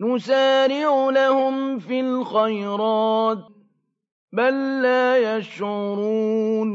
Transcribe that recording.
نُسَارِعُ لَهُمْ فِي الْخَيْرَاتِ ۚ بَل لَّا يَشْعُرُونَ.